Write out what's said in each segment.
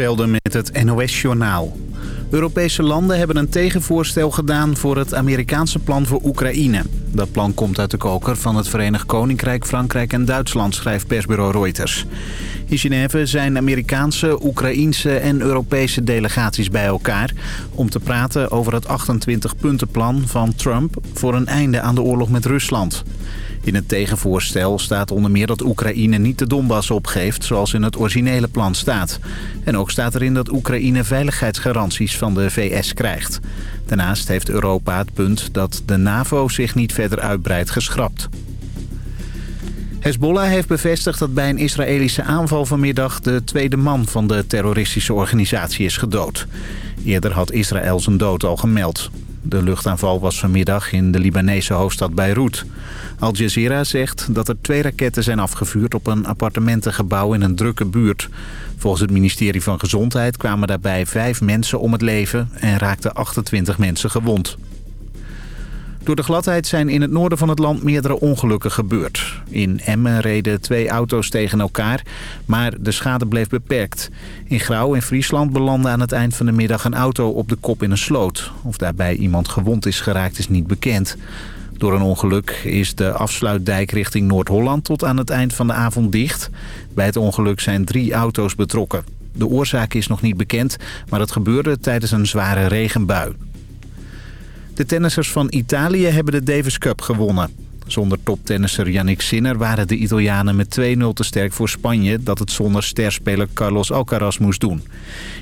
Velden met het NOS-journaal. Europese landen hebben een tegenvoorstel gedaan voor het Amerikaanse plan voor Oekraïne. Dat plan komt uit de koker van het Verenigd Koninkrijk, Frankrijk en Duitsland, schrijft persbureau Reuters. In Genève zijn Amerikaanse, Oekraïense en Europese delegaties bij elkaar... om te praten over het 28-puntenplan van Trump voor een einde aan de oorlog met Rusland. In het tegenvoorstel staat onder meer dat Oekraïne niet de Donbass opgeeft... zoals in het originele plan staat. En ook staat erin dat Oekraïne veiligheidsgaranties van de VS krijgt. Daarnaast heeft Europa het punt dat de NAVO zich niet verder uitbreidt geschrapt. Hezbollah heeft bevestigd dat bij een Israëlische aanval vanmiddag... de tweede man van de terroristische organisatie is gedood. Eerder had Israël zijn dood al gemeld. De luchtaanval was vanmiddag in de Libanese hoofdstad Beirut. Al Jazeera zegt dat er twee raketten zijn afgevuurd op een appartementengebouw in een drukke buurt. Volgens het ministerie van Gezondheid kwamen daarbij vijf mensen om het leven en raakten 28 mensen gewond. Door de gladheid zijn in het noorden van het land meerdere ongelukken gebeurd. In Emmen reden twee auto's tegen elkaar, maar de schade bleef beperkt. In Grauw in Friesland belandde aan het eind van de middag een auto op de kop in een sloot. Of daarbij iemand gewond is geraakt is niet bekend. Door een ongeluk is de afsluitdijk richting Noord-Holland tot aan het eind van de avond dicht. Bij het ongeluk zijn drie auto's betrokken. De oorzaak is nog niet bekend, maar het gebeurde tijdens een zware regenbui. De tennissers van Italië hebben de Davis Cup gewonnen. Zonder toptennisser Yannick Sinner waren de Italianen met 2-0 te sterk voor Spanje... dat het zonder sterspeler Carlos Alcaraz moest doen.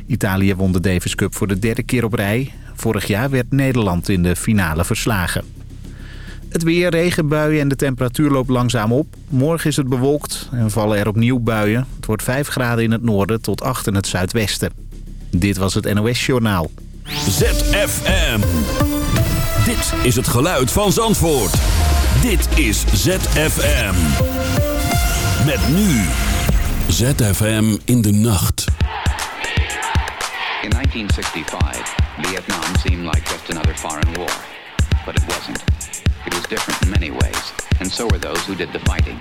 Italië won de Davis Cup voor de derde keer op rij. Vorig jaar werd Nederland in de finale verslagen. Het weer, regenbuien en de temperatuur loopt langzaam op. Morgen is het bewolkt en vallen er opnieuw buien. Het wordt 5 graden in het noorden tot 8 in het zuidwesten. Dit was het NOS Journaal. ZFM. Dit is het geluid van Zandvoort. Dit is ZFM. Met nu. ZFM in de nacht. In 1965, Vietnam seemed like just another foreign war. But it wasn't. It was different in many ways, and so were those who did the fighting.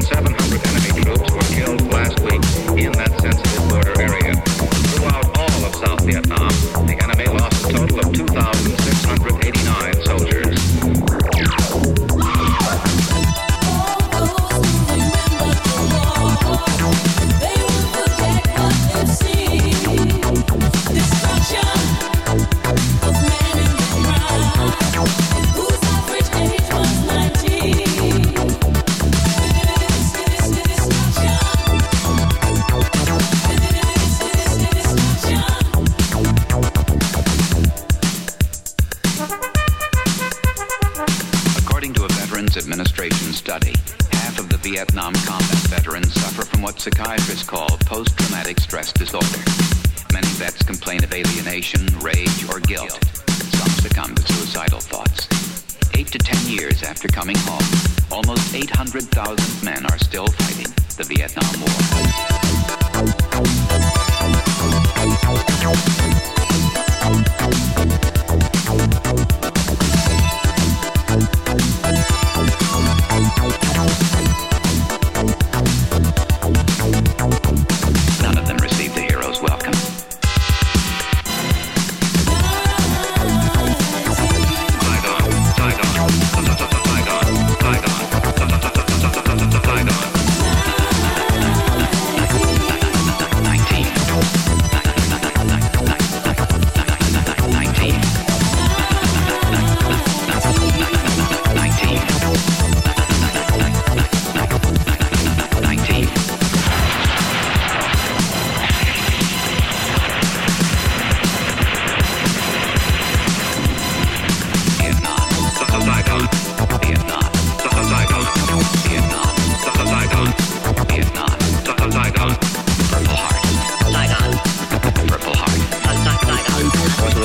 Seven.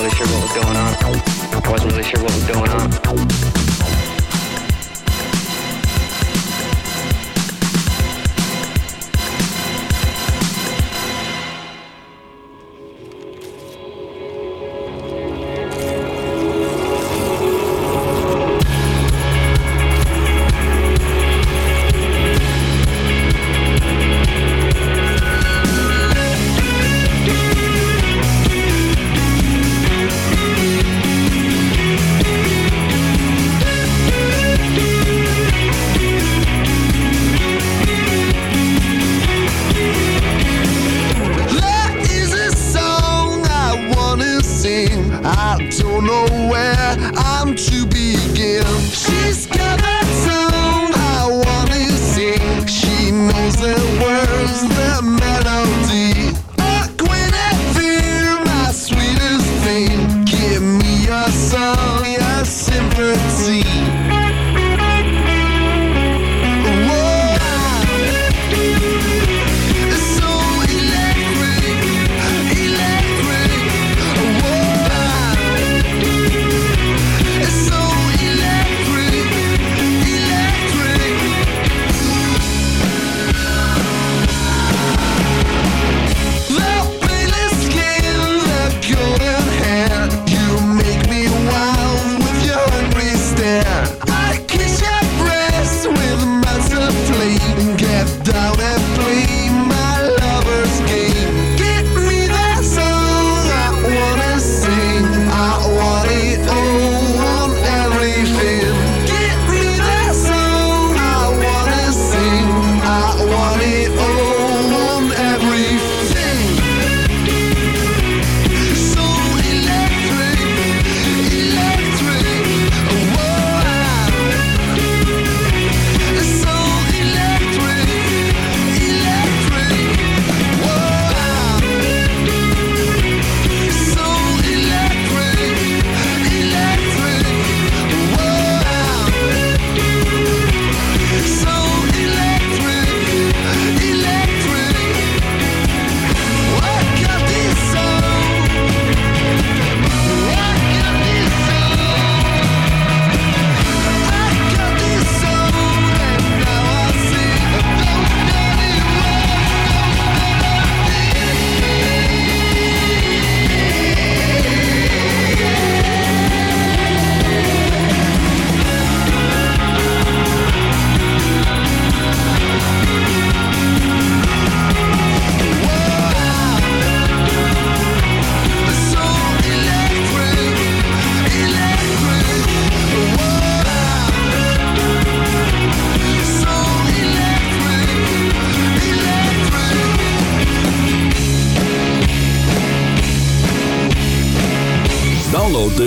really sure what was going on. I wasn't really sure what was going on.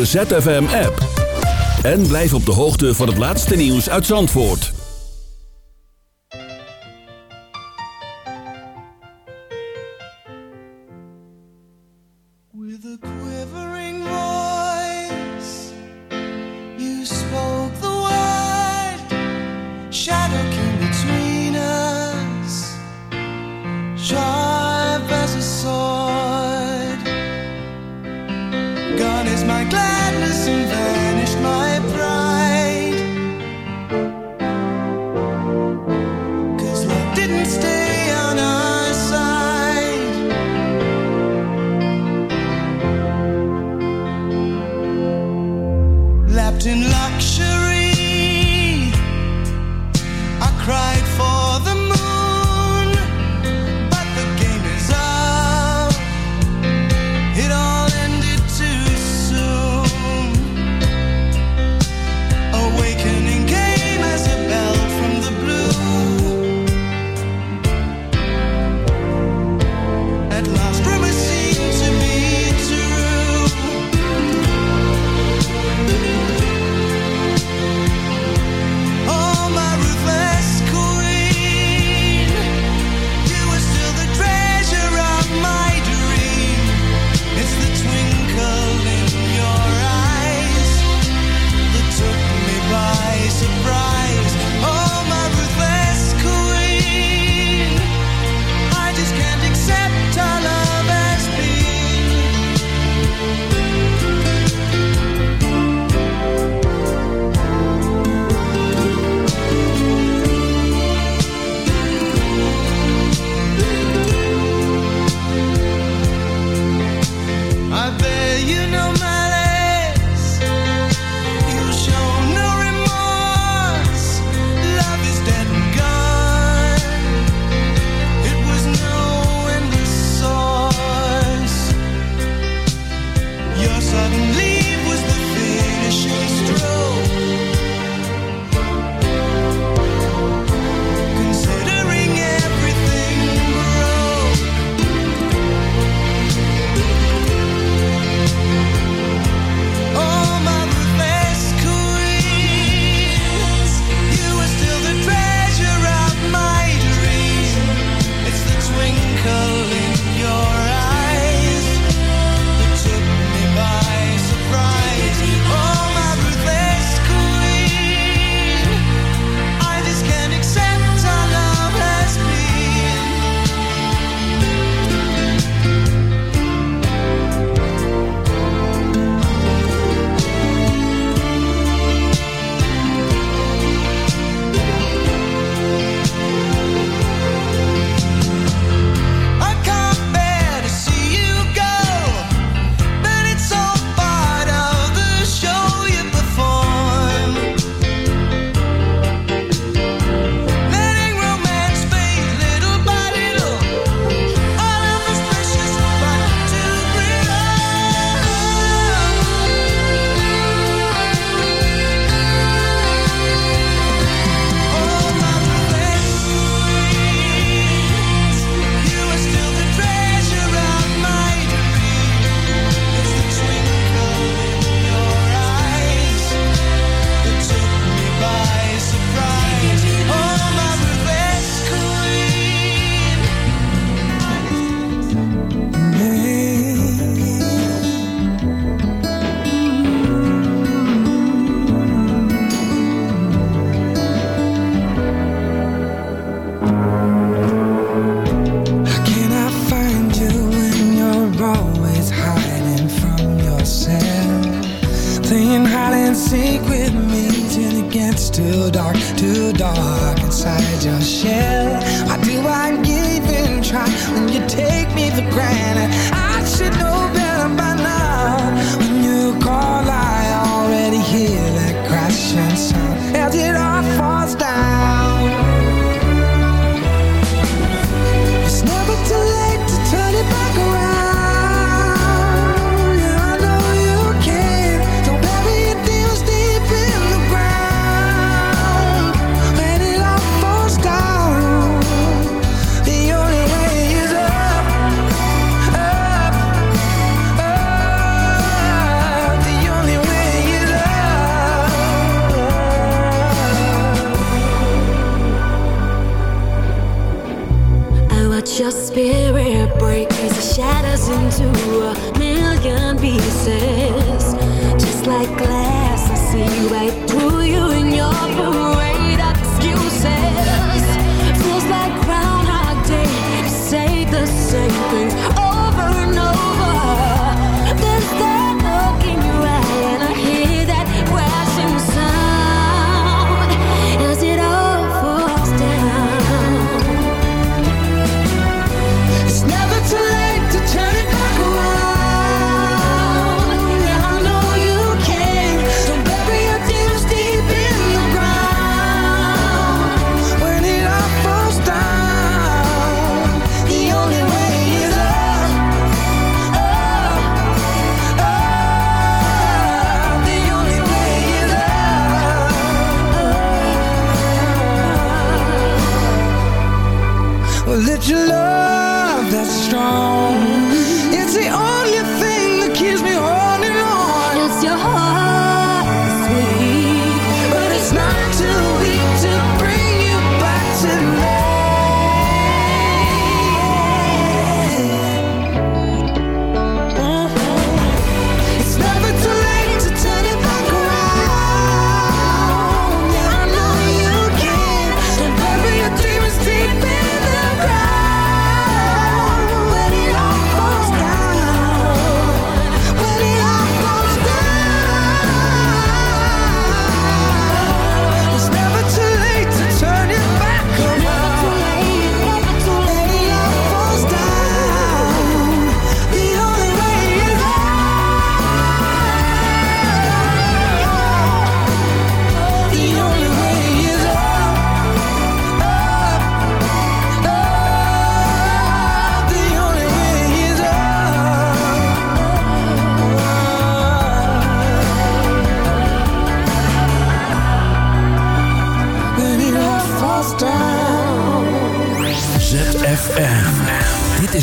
ZFM-app. En blijf op de hoogte van het laatste nieuws uit Zandvoort. With a quivering voice, you spoke the word. Shadow came between us, sharp as a sword. Gone is my glass. listen Playing hide and seek with me till it gets too dark, too dark inside your shell. Why do I even try when you take me for granted? I should know better by now. When you call, I already hear that crashing sound as it all falls down. Your spirit break as it shatters into a million pieces. Just like glass, I see right through you in your parade That you love that's strong. It's the only thing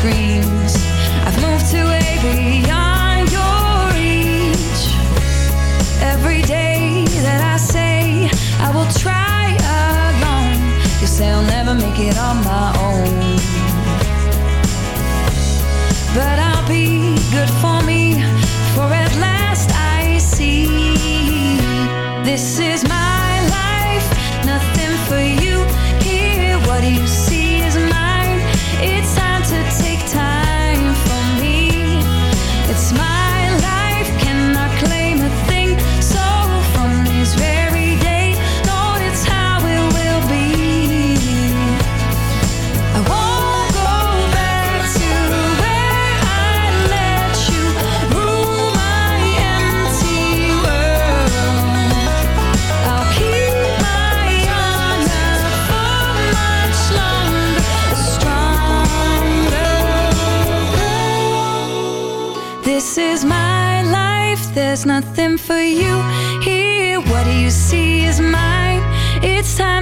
Screams.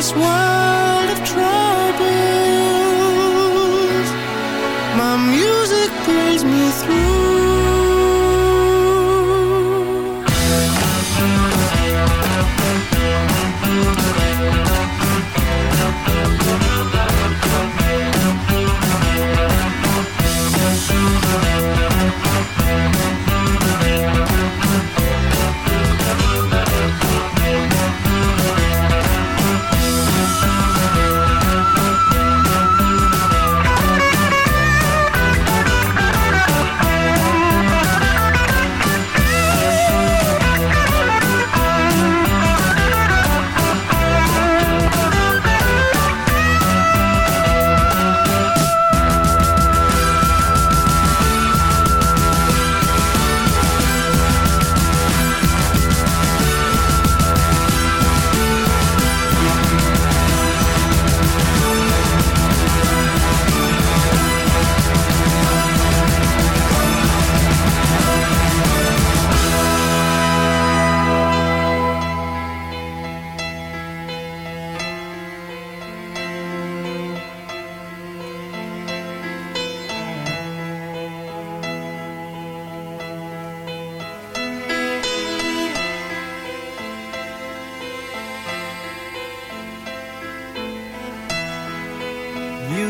this one.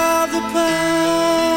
of the past.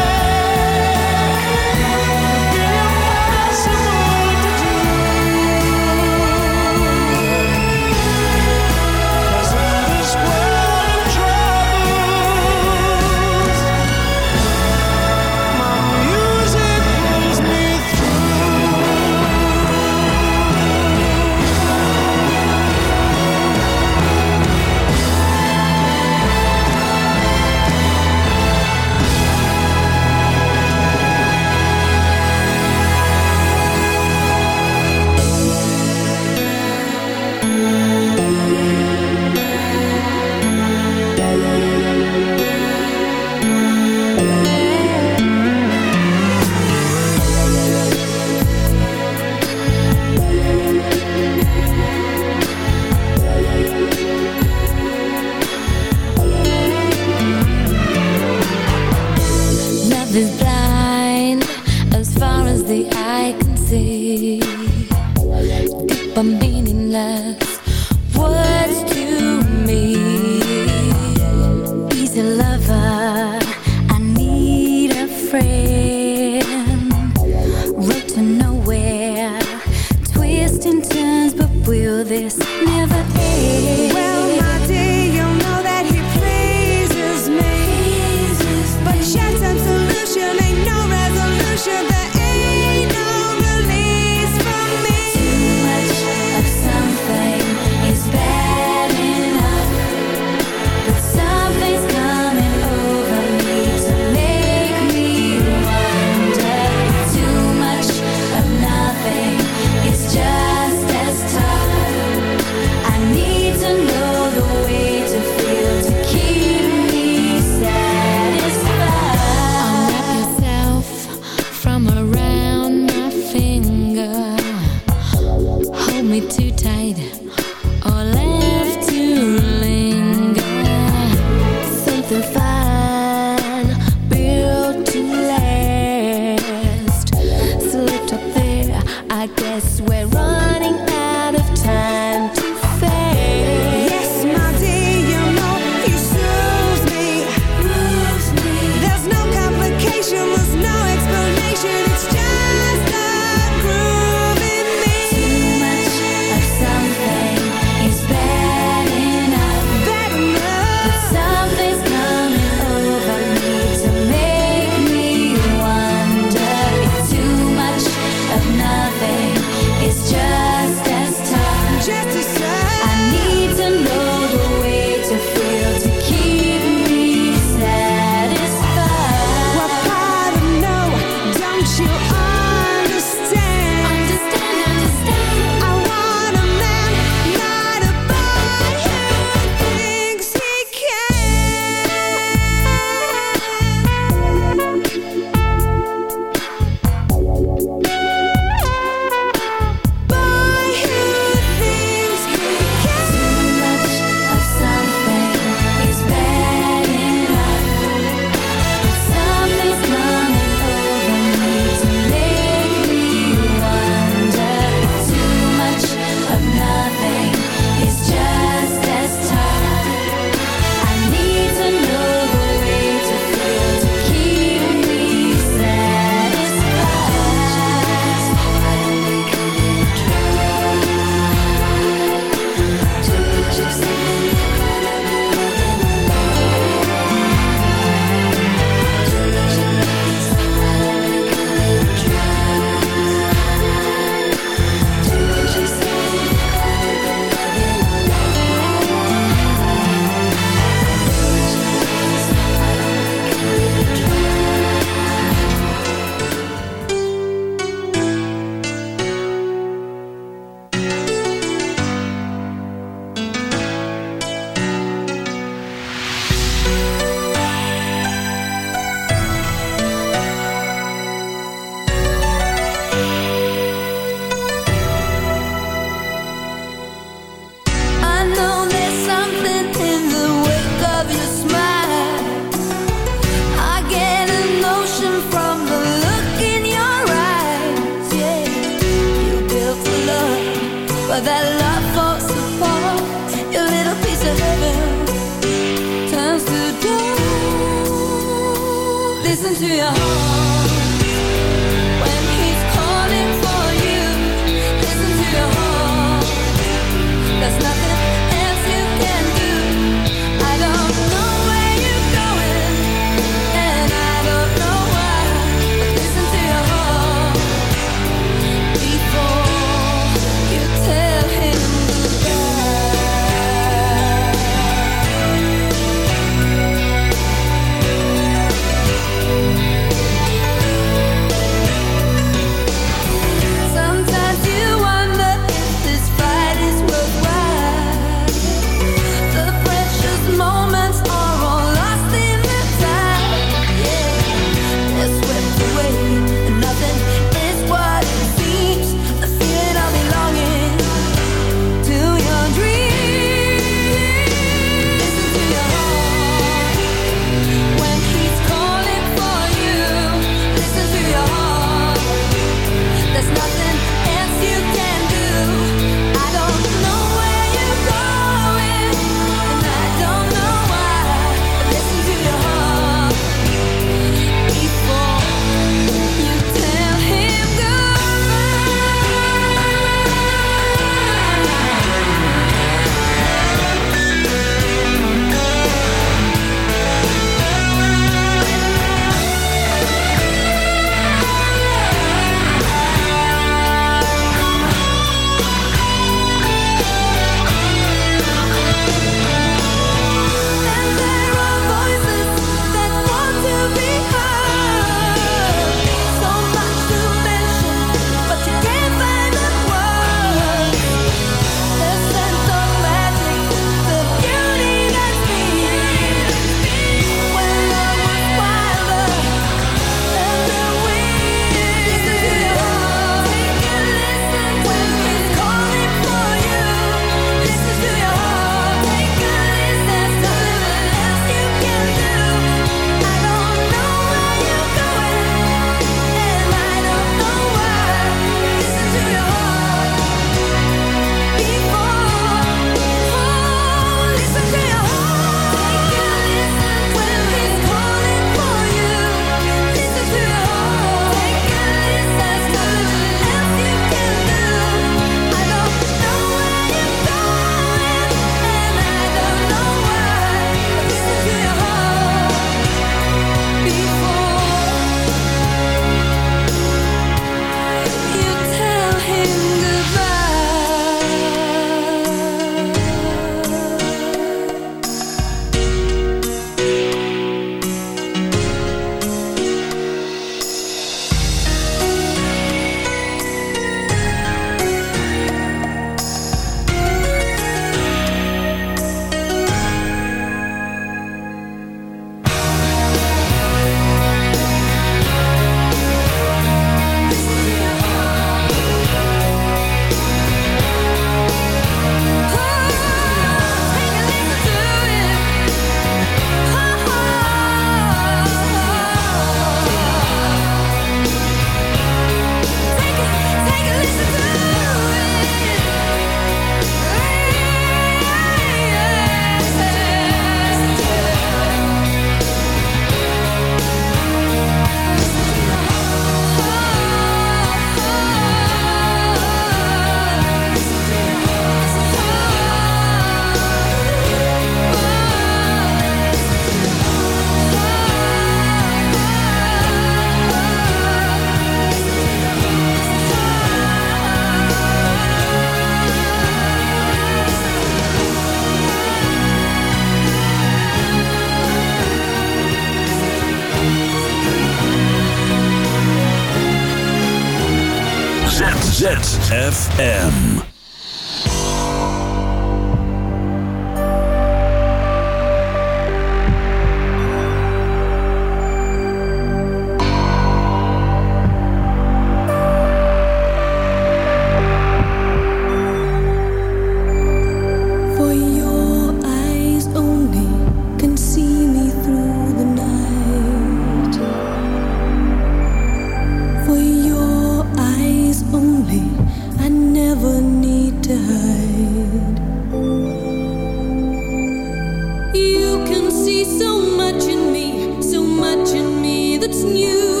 so much in me, so much in me that's new.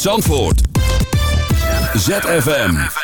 Zandvoort. ZFM.